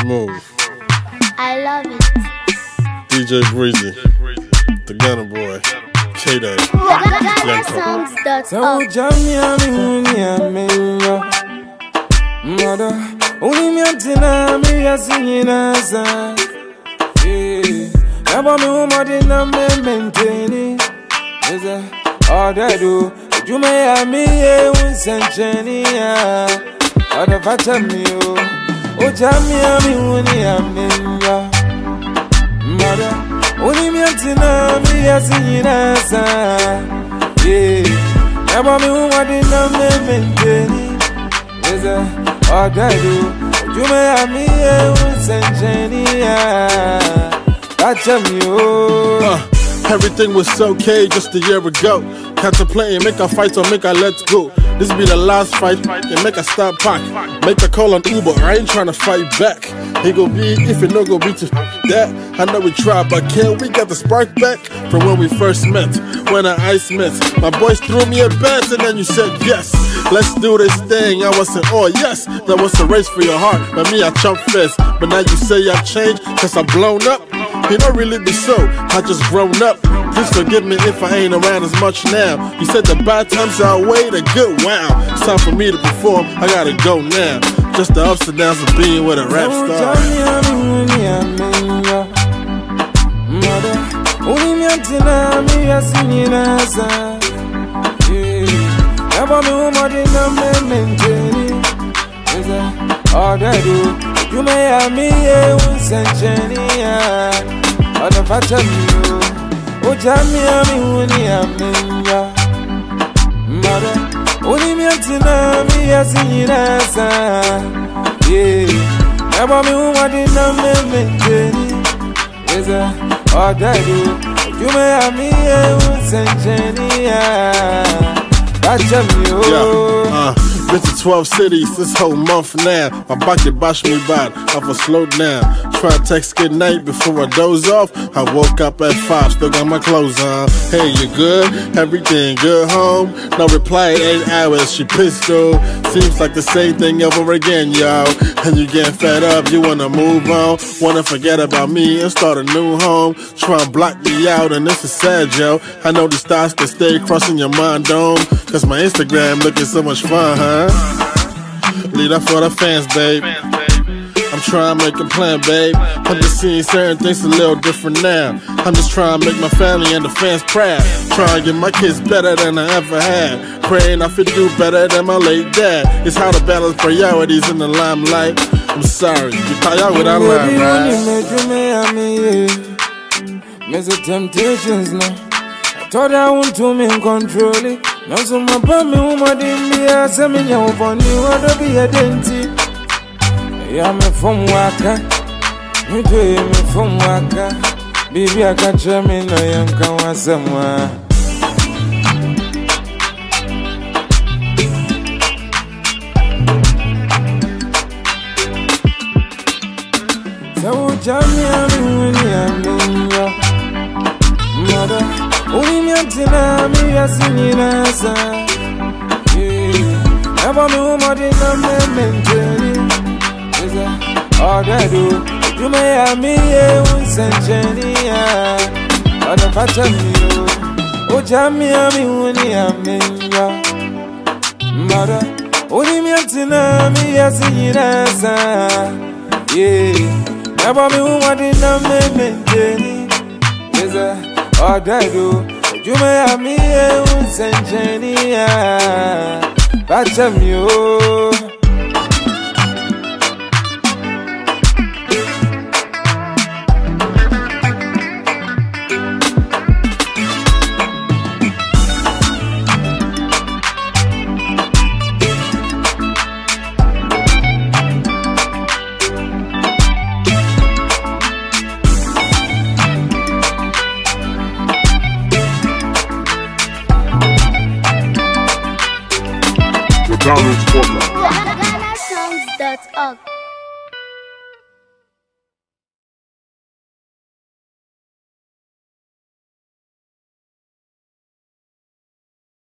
Smooth. I love it. DJ Breezy. The Gunner Boy. K Day. GhanaSongs.org. Saujamia miunia menyo Mada Unimiatina miya sinyinasa Yaba mi umadi na me menteni Eze Odedu Jume ya miye unsencheni ya Ode fata miyo Ujamia miunia menyo Mada Unimiatina miya sinyinasa Yeah. Yaba mi umadi na me menteni Eze Odedu Jume ya miye unsencheni ya. Fata miyo. Uh, everything was okay just a year ago. Contemplating, make a fight or make a let's go. This be the last fight, and make a stop pack. Make a call on Uber, I ain't tryna fight back. He go be, if it no go be to that. I know we tried, but can we get the spark back from when we first met? When I ice met, my boys threw me a bet, and then you said yes. Let's do this thing. I wasn't, oh yes, that was a race for your heart. But me, I chump first. But now you say I've changed, cause I'm blown up. You don't really be so. I just grown up. Please forgive me if I ain't around as much now. You said the bad times outweigh the good. Wow, it's time for me to perform. I gotta go now. Just the ups and downs of being with a rap star. already know me maintaining. Is it do? You may have me a once and Jenny. Or the fact of you. Oh, Jammy, I'm in Winnie, I'm in ya. Mother, only me at Tinami as in Yasa. Yeah, I want me who I did not maintain. Is it do? You may have me a once and Jenny. O uh, been to 12 cities this whole month now. My bucket bash me bad, I was slowed down. Try to text good night before I doze off. I woke up at 5, still got my clothes on. Hey, you good? Everything good home? No reply, 8 hours, she pissed though. Seems like the same thing over again, yo. And you getting fed up, you wanna move on. Wanna forget about me and start a new home. Try and block me out, and this is sad, yo. I know these thoughts that stay crossing your mind, dome. Cause my Instagram looking so much fun, huh? Leave that for the fans, babe. I'm trying to make a plan, babe. I'm just seeing certain things a little different now. I'm just trying to make my family and the fans proud. Trying to get my kids better than I ever had. Praying I could do better than my late dad. It's how to balance priorities in the limelight. I'm sorry, you thought y'all without line, right? Miss the temptations now. I thought I want to me control it. Now so my bummy woman didn't be a semi young funny, what to be a denti. Yeah, me from Waka. Me do me from Waka. Baby, I catch me me me me. Yeah, ever me woman in a mentally. Is a order you may have me a unsenchenia. Or the fata me, oh, Jamia, me when you are menja. Mother, only me antina, me yasinasa. Yeah, never me woman in a ọdẹdu ojúmọ ya mi ewu sẹńtẹníà bàtà mi o. The Donald's GhanaSongs.org.